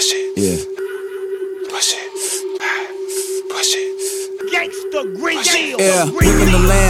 Push it. Yeah. Push it. Push it. Gangsta Grillz. Yeah, whipping the lamb, whipping and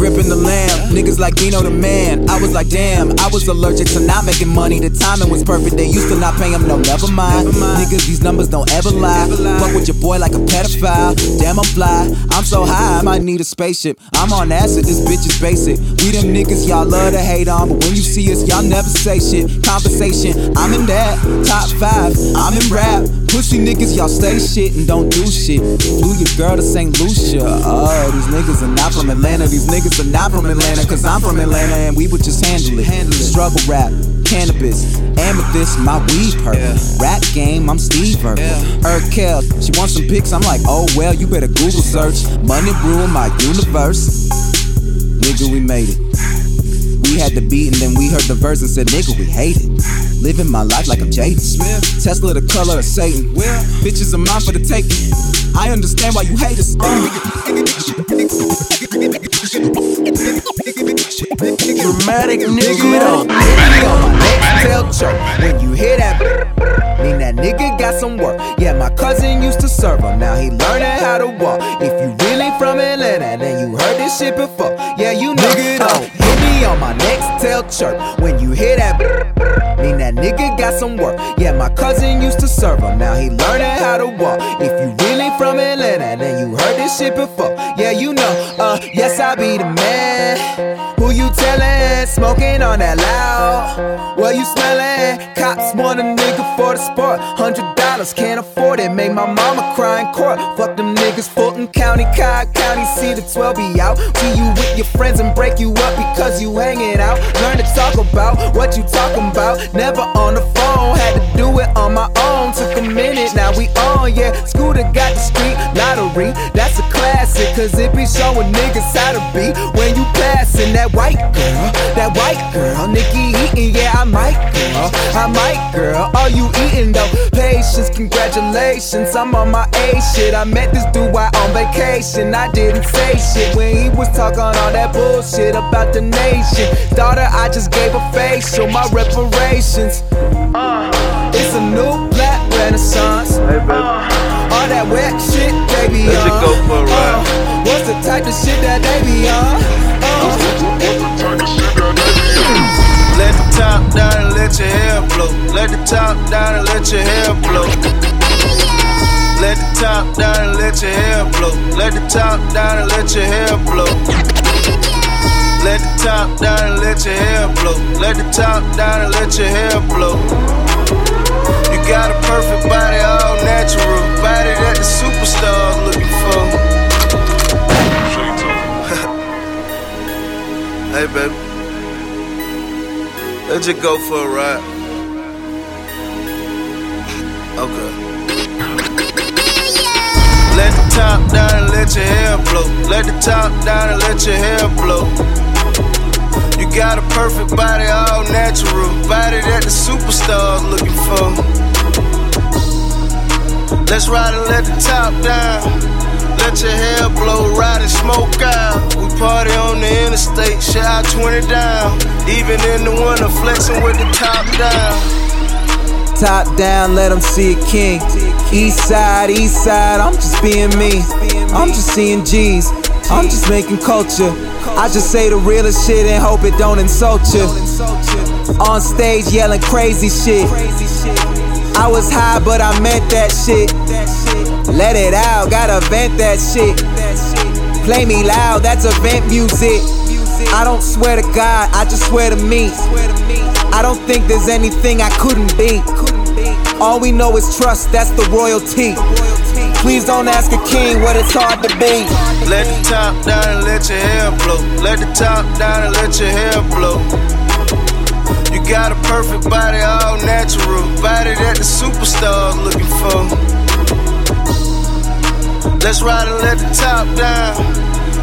gripping the lamb. Niggas like Dino the man. I was like, damn, I was allergic to not making money. The timing was perfect. They used to not pay him, no, never mind. Niggas, these numbers don't ever lie. Fuck with your boy like a pedophile. Damn, I'm fly. I'm so high, I might need a spaceship. I'm on acid, this bitch is basic. We them niggas y'all love to hate on, but when you see us, y'all never say shit. Conversation, I'm in that. Top five, I'm in rap. Pussy niggas, y'all stay shit and don't do shit. Flew your girl to St. Lucia. Oh, these niggas are not from Atlanta. These niggas are not from Atlanta, cause I'm from Atlanta and we would just handle it. Struggle rap, cannabis, amethyst, my weed purple. Rap game, I'm Steve Urkel. Urkel, she wants some pics, I'm like, oh well, you better Google search. Money rule my universe. Nigga, we made it. Had the beat and then we heard the verse and said, nigga, we hate it. Living my life like I'm Jaden Tesla the color of Satan. Well, bitches are mine for the taking. I understand why you hate us. Dramatic nigga. Tell choke when you hear that. Mean that nigga got some work. Yeah, my cousin used to serve him. Now he learning how to walk. If you really from Atlanta, then you heard this shit before. Yeah, you know. Nigga, don't on my next tail chirp. When you hear that, mean that nigga got some work. Yeah, my cousin used to serve him. Now he learning how to walk. If you really from Atlanta, then you heard this shit before. Yeah, you Smoking on that loud. Well, you smellin'? Cops want a nigga for the sport. Hundred dollars, can't afford it. Made my mama cry in court. Fuck them niggas, Fulton County, Cobb County. See the 12 be out. See you with your friends and break you up because you hanging out. Learn to talk about what you talking about. Never on the phone, had to do it on my own. Took a minute, now we on, yeah. Scooter got the street lottery. That's a classic, cause it be showing niggas how to be when you passing that white girl, that white girl. Nikki eating, yeah, I might girl, I might girl. Are you eating though, patience, congratulations. I'm on my A shit. I met this dude while on vacation. I didn't say shit when he was talking all that bullshit about the nation. Daughter, I just gave a facial, my reparations. Uh, it's a new renaissance. Uh, all that wet shit, baby. Let you uh, go for a ride. uh, what's the type of shit that they be on? Uh, Let the top down and let your hair blow. Let the top down and let your hair blow. Let the top down and let your hair blow. Let the top down and let your hair blow. Let the top down and let your hair blow. Let the top down and let your hair blow. You got a perfect body, all natural. Body that the superstars looking for. hey, baby. Let's just go for a ride. Okay. Let the top down and let your hair blow. Let the top down and let your hair blow. You got a perfect body, all natural. Body that the superstars looking for. Let's ride and let the top down. Let your hair blow, ride and smoke out. We party on the interstate, shot 20 down. Even in the winter, flexing with the top down. Top down, let them see a king. East side, east side, I'm just being me. I'm just seeing G's. I'm just making culture. I just say the realest shit and hope it don't insult you. On stage yelling crazy shit. I was high, but I meant that shit. Let it out, gotta vent that shit. Play me loud, that's event music. I don't swear to God, I just swear to me. I don't think there's anything I couldn't be. All we know is trust, that's the royalty. Please don't ask a king what it's hard to be. Let the top down and let your hair blow. Let the top down and let your hair blow. Perfect body, all natural. Body that the superstars looking for. Let's ride and let the top down.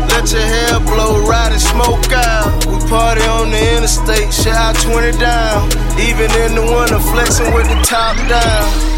Let your hair blow, ride and smoke out. We party on the interstate, shot 20 down. Even in the winter, flexing with the top down.